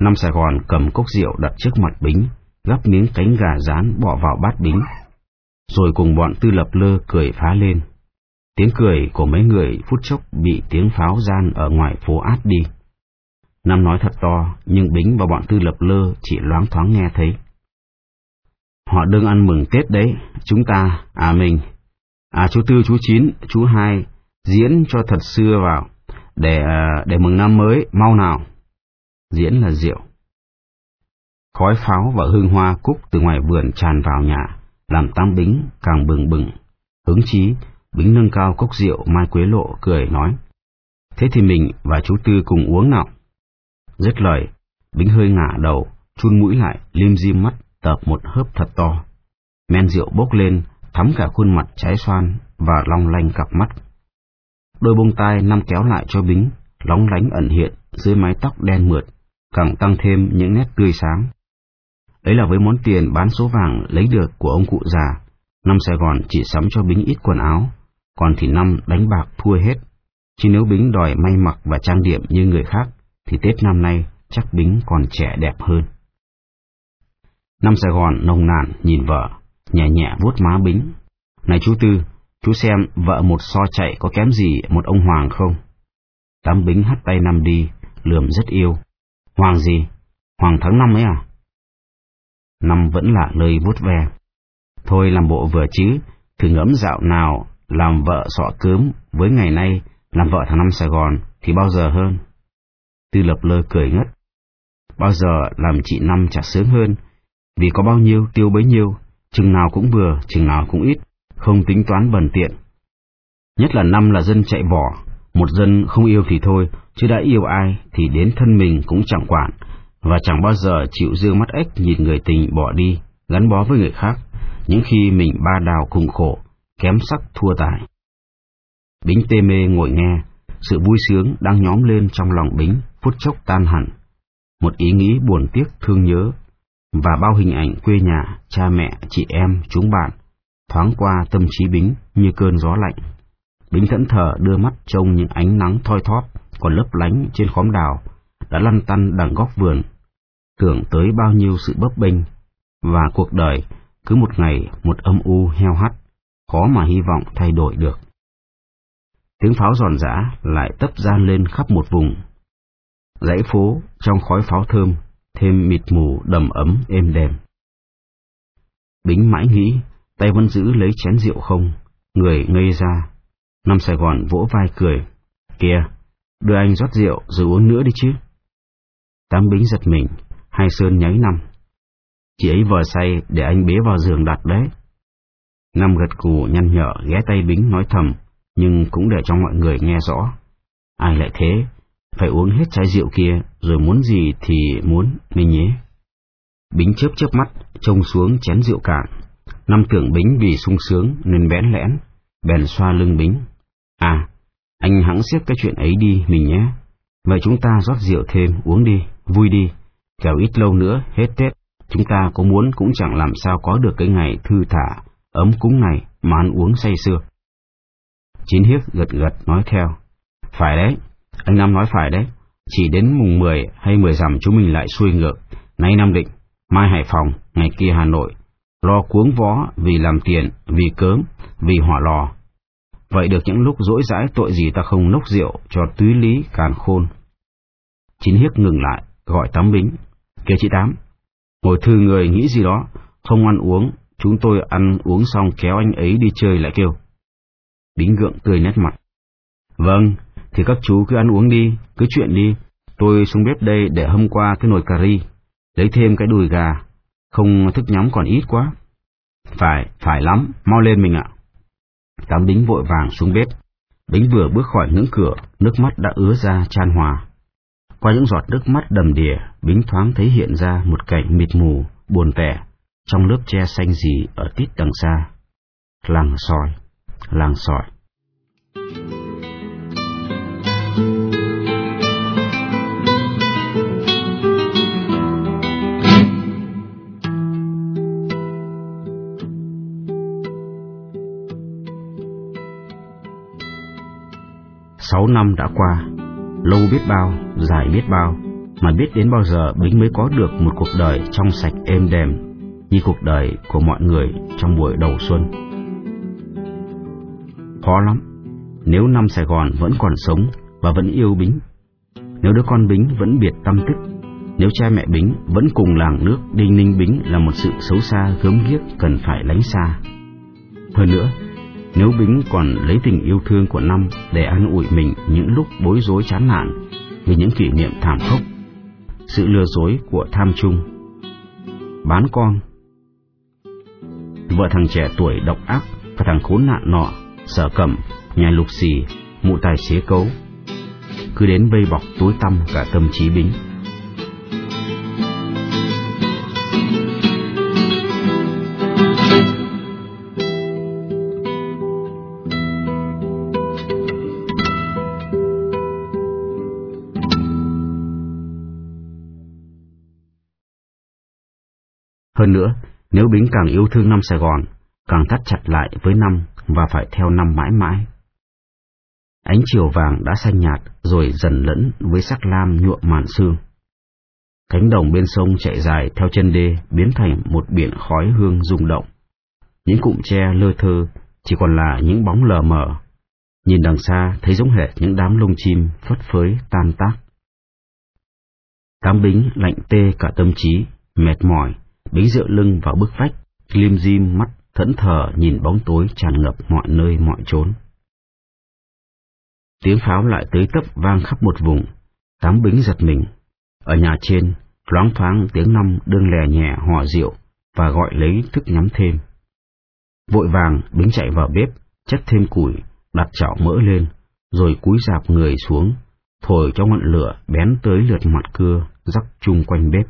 Năm Sài Gòn cầm cốc rượu đặt trước mặt Bính, gắp miếng cánh gà rán bỏ vào bát Bính. Rồi cùng bọn tư lập lơ cười phá lên. Tiếng cười của mấy người phút chốc bị tiếng pháo gian ở ngoài phố át đi. Năm nói thật to, nhưng Bính và bọn tư lập lơ chỉ loáng thoáng nghe thấy. Họ đương ăn mừng Tết đấy, chúng ta, à mình, à chú Tư, chú Chín, chú Hai, diễn cho thật xưa vào, để à, để mừng năm mới, mau nào. Diễn là rượu. Khói pháo và hương hoa cúc từ ngoài vườn tràn vào nhà, làm tam Bính càng bừng bừng. Hứng chí, Bính nâng cao cốc rượu Mai Quế Lộ cười nói. Thế thì mình và chú Tư cùng uống nào. Dứt lời, Bính hơi ngả đầu, chun mũi lại, lim dim mắt, tập một hớp thật to. Men rượu bốc lên, thắm cả khuôn mặt trái xoan và long lanh cặp mắt. Đôi bông tai năm kéo lại cho Bính, lóng lánh ẩn hiện dưới mái tóc đen mượt, càng tăng thêm những nét tươi sáng. Ấy là với món tiền bán số vàng lấy được của ông cụ già, năm Sài Gòn chỉ sắm cho Bính ít quần áo, còn thì năm đánh bạc thua hết. Chứ nếu Bính đòi may mặc và trang điểm như người khác, thì Tết năm nay chắc Bính còn trẻ đẹp hơn. Năm Sài Gòn nồng nàn nhìn vợ, nhẹ nhẹ vuốt má Bính. Này chú Tư, chú xem vợ một so chạy có kém gì một ông Hoàng không? Tám Bính hắt tay năm đi, lườm rất yêu. Hoàng gì? Hoàng tháng năm ấy à? Năm vẫn lạ lời vuốt ve. Thôi làm bộ vừa chứ, thử ngẫm dạo nào làm vợ sọ cớm với ngày nay làm vợ tháng năm Sài Gòn thì bao giờ hơn. Tư lập lơ cười ngất. Bao giờ làm chị năm chả sướng hơn, vì có bao nhiêu tiêu bấy nhiêu, chừng nào cũng vừa, chừng nào cũng ít, không tính toán bần tiện. Nhất là năm là dân chạy bỏ, một dân không yêu thì thôi, chứ đã yêu ai thì đến thân mình cũng chẳng quản, và chẳng bao giờ chịu dương mắt ếch nhìn người tình bỏ đi, gắn bó với người khác, những khi mình ba đào cùng khổ, kém sắc thua tài. Bính tê mê ngồi nghe, sự vui sướng đang nhóm lên trong lòng Bính, phút chốc tan hẳn. Một ý nghĩ buồn tiếc thương nhớ, và bao hình ảnh quê nhà, cha mẹ, chị em, chúng bạn, thoáng qua tâm trí Bính như cơn gió lạnh. Bính thẫn thờ đưa mắt trông những ánh nắng thoi thóp còn lấp lánh trên khóm đào, đã lăn tăn đằng góc vườn, tưởng tới bao nhiêu sự bấp bênh, và cuộc đời cứ một ngày một âm u heo hắt, khó mà hy vọng thay đổi được. Tiếng pháo giòn giã lại tấp gian lên khắp một vùng. Dãy phố trong khói pháo thơm, thêm mịt mù đầm ấm êm đềm. Bính mãi nghĩ, tay vẫn giữ lấy chén rượu không, người ngây ra. Năm Sài Gòn vỗ vai cười, kìa, đưa anh rót rượu rồi uống nữa đi chứ. Tám Bính giật mình, hai Sơn nháy năm. Chị ấy vừa say để anh bế vào giường đặt đấy. Năm gật cù nhăn nhở ghé tay Bính nói thầm, nhưng cũng để cho mọi người nghe rõ. Ai lại thế, phải uống hết chai rượu kia, rồi muốn gì thì muốn, mình nhé. Bính chớp chớp mắt, trông xuống chén rượu cạn. Năm tưởng Bính vì sung sướng nên bén lẽn, bèn xoa lưng Bính. À, anh hãng xếp cái chuyện ấy đi mình nhé. Vậy chúng ta rót rượu thêm, uống đi, vui đi. Kéo ít lâu nữa, hết Tết, chúng ta có muốn cũng chẳng làm sao có được cái ngày thư thả, ấm cúng này mà ăn uống say sưa. Chín hiếc gật gật nói theo. Phải đấy, anh Năm nói phải đấy. Chỉ đến mùng 10 hay 10 rằm chúng mình lại xuôi ngược. Nay Nam Định, mai Hải Phòng, ngày kia Hà Nội. Lo cuống vó vì làm tiền, vì cớm, vì hỏa lò. Vậy được những lúc dỗi dãi tội gì ta không nốc rượu cho túy lý càn khôn. Chín hiếc ngừng lại, gọi Tám Bính. Kêu chị Tám, ngồi thư người nghĩ gì đó, không ăn uống, chúng tôi ăn uống xong kéo anh ấy đi chơi lại kêu. Bính gượng tươi nét mặt. Vâng, thì các chú cứ ăn uống đi, cứ chuyện đi. Tôi xuống bếp đây để hâm qua cái nồi cà ri, lấy thêm cái đùi gà, không thức nhắm còn ít quá. Phải, phải lắm, mau lên mình ạ. Tám Bính vội vàng xuống bếp. Bính vừa bước khỏi ngưỡng cửa, nước mắt đã ứa ra chan hòa. Qua những giọt nước mắt đầm đìa, Bính thoáng thấy hiện ra một cảnh mịt mù, buồn tẻ, trong lớp tre xanh gì ở tít đằng xa. Làng sỏi, làng sỏi. Sáu năm đã qua, lâu biết bao, dài biết bao, mà biết đến bao giờ Bính mới có được một cuộc đời trong sạch êm đềm như cuộc đời của mọi người trong buổi đầu xuân. Khó lắm, nếu năm Sài Gòn vẫn còn sống và vẫn yêu Bính, nếu đứa con Bính vẫn biệt tâm tích, nếu cha mẹ Bính vẫn cùng làng nước Đinh Ninh Bính là một sự xấu xa gớm ghiếc cần phải lánh xa. Hơn nữa, nếu Bính còn lấy tình yêu thương của năm để an ủi mình những lúc bối rối chán nản vì những kỷ niệm thảm khốc, sự lừa dối của tham chung, bán con, vợ thằng trẻ tuổi độc ác và thằng khốn nạn nọ, sở cẩm, nhà lục xì, mụ tài xế cấu, cứ đến vây bọc tối tăm cả tâm trí Bính. Hơn nữa, nếu Bính càng yêu thương năm Sài Gòn, càng thắt chặt lại với năm và phải theo năm mãi mãi. Ánh chiều vàng đã xanh nhạt rồi dần lẫn với sắc lam nhuộm màn sương. Cánh đồng bên sông chạy dài theo chân đê biến thành một biển khói hương rung động. Những cụm tre lơ thơ chỉ còn là những bóng lờ mờ. Nhìn đằng xa thấy giống hệt những đám lông chim phất phới tan tác. cám bính lạnh tê cả tâm trí, mệt mỏi bí dựa lưng vào bức vách, lim dim mắt thẫn thờ nhìn bóng tối tràn ngập mọi nơi mọi chốn. Tiếng pháo lại tới tấp vang khắp một vùng, tám bính giật mình. Ở nhà trên, loáng thoáng tiếng năm đương lè nhẹ hò rượu và gọi lấy thức nhắm thêm. Vội vàng, bính chạy vào bếp, chất thêm củi, đặt chảo mỡ lên, rồi cúi dạp người xuống, thổi cho ngọn lửa bén tới lượt mặt cưa, rắc chung quanh bếp.